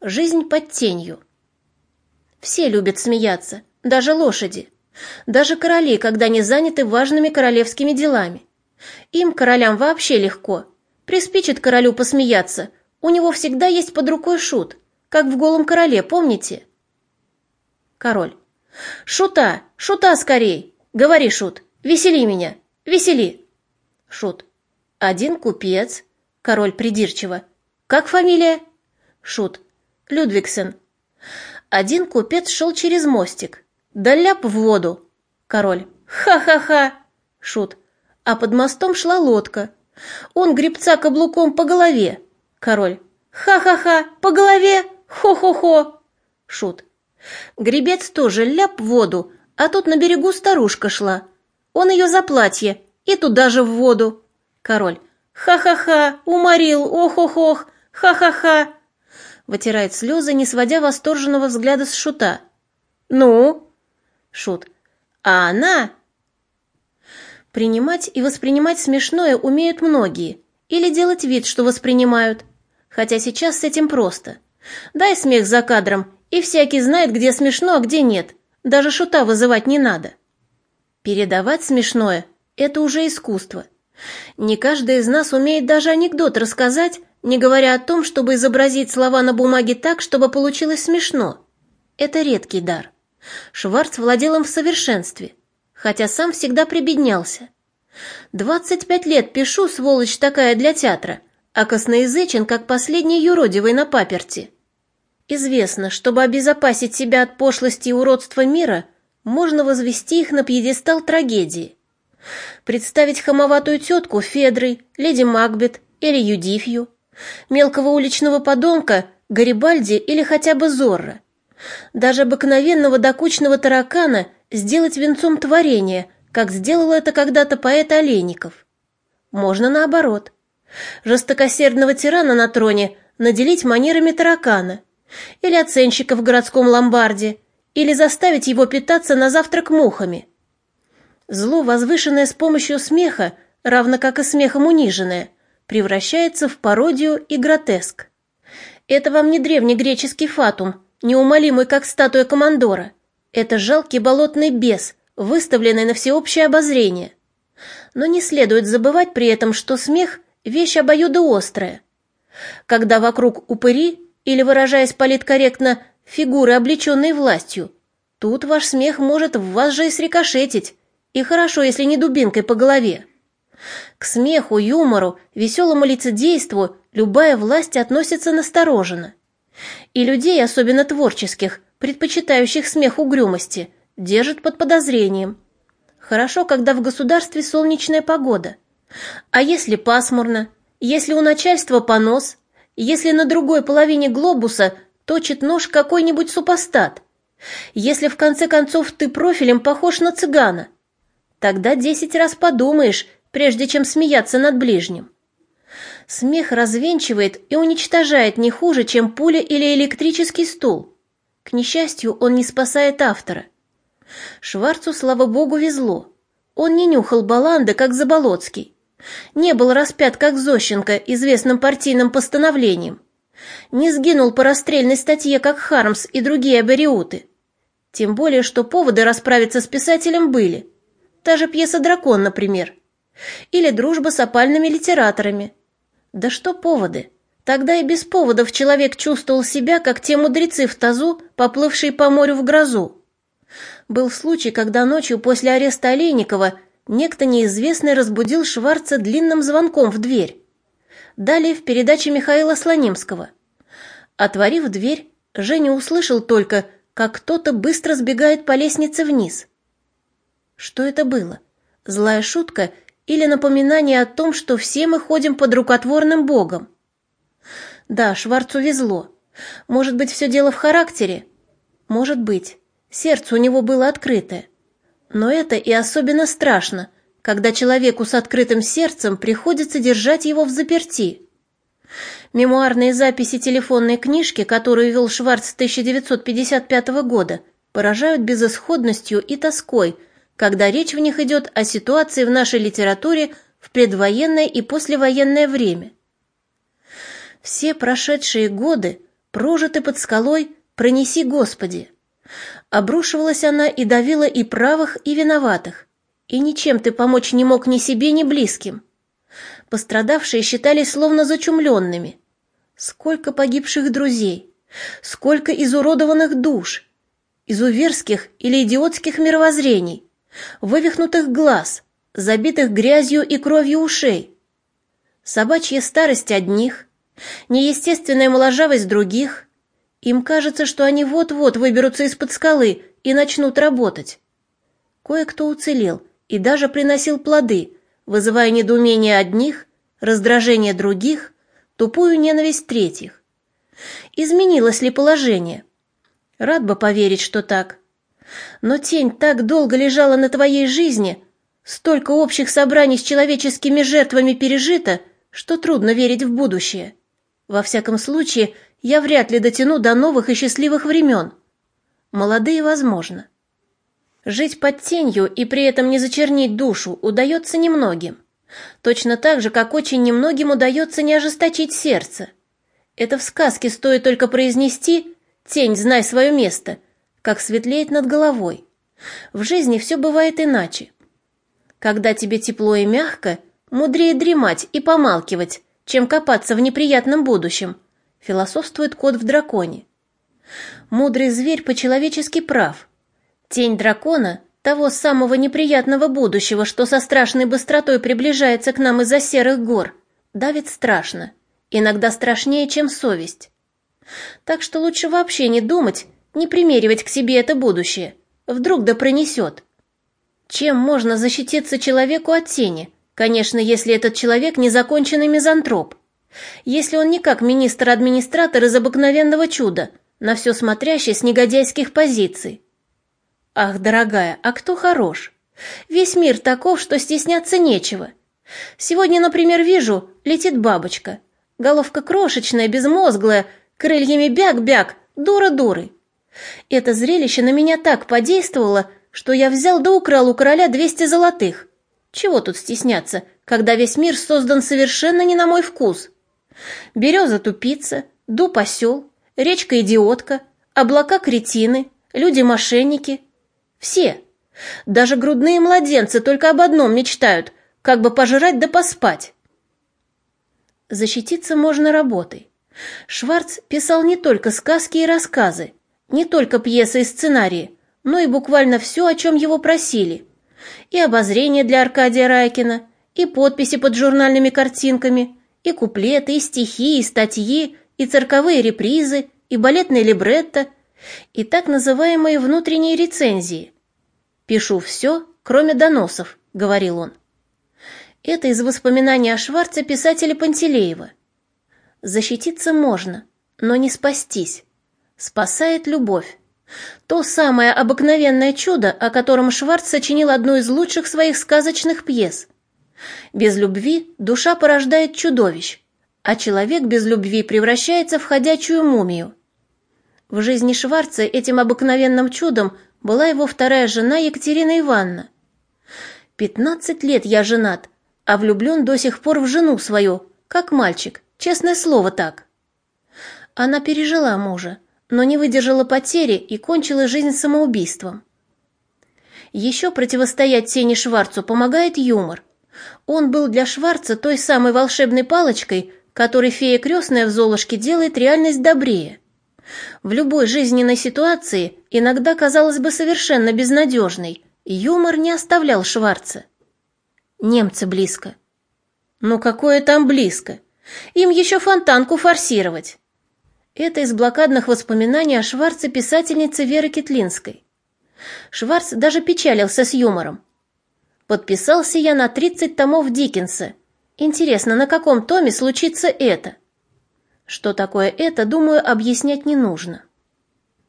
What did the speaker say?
Жизнь под тенью. Все любят смеяться, даже лошади. Даже короли, когда не заняты важными королевскими делами. Им, королям, вообще легко. Приспичит королю посмеяться. У него всегда есть под рукой шут, как в «Голом короле», помните? Король. «Шута! Шута скорей! Говори, Шут, весели меня! Весели!» Шут. «Один купец». Король придирчиво. «Как фамилия?» Шут. «Людвигсен». Один купец шел через мостик. Да ляп в воду. Король. Ха-ха-ха. Шут. А под мостом шла лодка. Он гребца каблуком по голове. Король. Ха-ха-ха. По голове. Хо-хо-хо. Шут. Гребец тоже ляп в воду, а тут на берегу старушка шла. Он ее за платье и туда же в воду. Король. Ха-ха-ха. Уморил. Ох-ох-ох. Ха-ха-ха. Вытирает слезы, не сводя восторженного взгляда с шута. «Ну?» Шут. А она... Принимать и воспринимать смешное умеют многие. Или делать вид, что воспринимают. Хотя сейчас с этим просто. Дай смех за кадром, и всякий знает, где смешно, а где нет. Даже шута вызывать не надо. Передавать смешное – это уже искусство. Не каждый из нас умеет даже анекдот рассказать, не говоря о том, чтобы изобразить слова на бумаге так, чтобы получилось смешно. Это редкий дар. Шварц владел им в совершенстве, хотя сам всегда прибеднялся. Двадцать пять лет пишу, сволочь такая для театра, а косноязычен, как последний юродивый на паперти. Известно, чтобы обезопасить себя от пошлости и уродства мира, можно возвести их на пьедестал трагедии. Представить хамоватую тетку Федрой, леди Макбет или Юдифью, мелкого уличного подонка Гарибальди или хотя бы Зорро – даже обыкновенного докучного таракана сделать венцом творения, как сделал это когда-то поэт Олейников. Можно наоборот. Жестокосердного тирана на троне наделить манерами таракана, или оценщика в городском ломбарде, или заставить его питаться на завтрак мухами. Зло, возвышенное с помощью смеха, равно как и смехом униженное, превращается в пародию и гротеск. Это вам не древний греческий фатум, неумолимый, как статуя командора. Это жалкий болотный бес, выставленный на всеобщее обозрение. Но не следует забывать при этом, что смех – вещь обоюдоострая. Когда вокруг упыри, или, выражаясь политкорректно, фигуры, облеченные властью, тут ваш смех может в вас же и срикошетить, и хорошо, если не дубинкой по голове. К смеху, юмору, веселому лицедейству любая власть относится настороженно. И людей, особенно творческих, предпочитающих смех угрюмости, держат под подозрением. Хорошо, когда в государстве солнечная погода. А если пасмурно? Если у начальства понос? Если на другой половине глобуса точит нож какой-нибудь супостат? Если в конце концов ты профилем похож на цыгана? Тогда десять раз подумаешь, прежде чем смеяться над ближним. Смех развенчивает и уничтожает не хуже, чем пуля или электрический стул. К несчастью, он не спасает автора. Шварцу, слава богу, везло. Он не нюхал баланды, как Заболоцкий. Не был распят, как Зощенко, известным партийным постановлением. Не сгинул по расстрельной статье, как Хармс и другие абориуты. Тем более, что поводы расправиться с писателем были. Та же пьеса «Дракон», например. Или дружба с опальными литераторами – да что поводы? Тогда и без поводов человек чувствовал себя, как те мудрецы в тазу, поплывшие по морю в грозу. Был случай, когда ночью после ареста Олейникова некто неизвестный разбудил Шварца длинным звонком в дверь. Далее в передаче Михаила Слонимского. Отворив дверь, Женя услышал только, как кто-то быстро сбегает по лестнице вниз. Что это было? Злая шутка или напоминание о том, что все мы ходим под рукотворным богом. Да, Шварцу везло. Может быть, все дело в характере? Может быть. Сердце у него было открытое. Но это и особенно страшно, когда человеку с открытым сердцем приходится держать его в заперти. Мемуарные записи телефонной книжки, которую вел Шварц с 1955 года, поражают безысходностью и тоской – когда речь в них идет о ситуации в нашей литературе в предвоенное и послевоенное время. Все прошедшие годы прожиты под скалой, пронеси, Господи. Обрушивалась она и давила и правых, и виноватых, и ничем ты помочь не мог ни себе, ни близким. Пострадавшие считались словно зачумленными. Сколько погибших друзей, сколько изуродованных душ, изуверских или идиотских мировоззрений, вывихнутых глаз, забитых грязью и кровью ушей. Собачья старость одних, неестественная моложавость других. Им кажется, что они вот-вот выберутся из-под скалы и начнут работать. Кое-кто уцелел и даже приносил плоды, вызывая недоумение одних, раздражение других, тупую ненависть третьих. Изменилось ли положение? Рад бы поверить, что так. Но тень так долго лежала на твоей жизни, столько общих собраний с человеческими жертвами пережито, что трудно верить в будущее. Во всяком случае, я вряд ли дотяну до новых и счастливых времен. Молодые возможно. Жить под тенью и при этом не зачернить душу удается немногим. Точно так же, как очень немногим удается не ожесточить сердце. Это в сказке стоит только произнести «Тень, знай свое место», как светлеет над головой. В жизни все бывает иначе. Когда тебе тепло и мягко, мудрее дремать и помалкивать, чем копаться в неприятном будущем, философствует кот в драконе. Мудрый зверь по-человечески прав. Тень дракона, того самого неприятного будущего, что со страшной быстротой приближается к нам из-за серых гор, давит страшно, иногда страшнее, чем совесть. Так что лучше вообще не думать, не примеривать к себе это будущее, вдруг да пронесет. Чем можно защититься человеку от тени – Конечно, если этот человек незаконченный мизантроп. Если он не как министр-администратор из обыкновенного чуда, на все смотрящий с негодяйских позиций. Ах, дорогая, а кто хорош? Весь мир таков, что стесняться нечего. Сегодня, например, вижу, летит бабочка. Головка крошечная, безмозглая, крыльями бяк-бяк, дура дуры. Это зрелище на меня так подействовало, что я взял да украл у короля 200 золотых. Чего тут стесняться, когда весь мир создан совершенно не на мой вкус? Береза тупица, дуб осел, речка идиотка, облака кретины, люди мошенники. Все. Даже грудные младенцы только об одном мечтают, как бы пожрать да поспать. Защититься можно работой. Шварц писал не только сказки и рассказы, не только пьесы и сценарии, но и буквально все, о чем его просили и обозрение для Аркадия Райкина, и подписи под журнальными картинками, и куплеты, и стихи, и статьи, и цирковые репризы, и балетные либретто, и так называемые внутренние рецензии. «Пишу все, кроме доносов», — говорил он. Это из воспоминаний о Шварце писателя Пантелеева. Защититься можно, но не спастись. Спасает любовь. То самое обыкновенное чудо, о котором Шварц сочинил одну из лучших своих сказочных пьес. Без любви душа порождает чудовищ, а человек без любви превращается в ходячую мумию. В жизни Шварца этим обыкновенным чудом была его вторая жена Екатерина Ивановна. «Пятнадцать лет я женат, а влюблен до сих пор в жену свою, как мальчик, честное слово так». Она пережила мужа, но не выдержала потери и кончила жизнь самоубийством. Еще противостоять тени Шварцу помогает юмор. Он был для Шварца той самой волшебной палочкой, которой фея крестная в Золушке делает реальность добрее. В любой жизненной ситуации, иногда казалось бы совершенно безнадежной, юмор не оставлял Шварца. Немцы близко. Ну какое там близко? Им еще фонтанку форсировать. Это из блокадных воспоминаний о Шварце писательницы Веры Китлинской. Шварц даже печалился с юмором. Подписался я на 30 томов Диккенса. Интересно, на каком томе случится это? Что такое это, думаю, объяснять не нужно.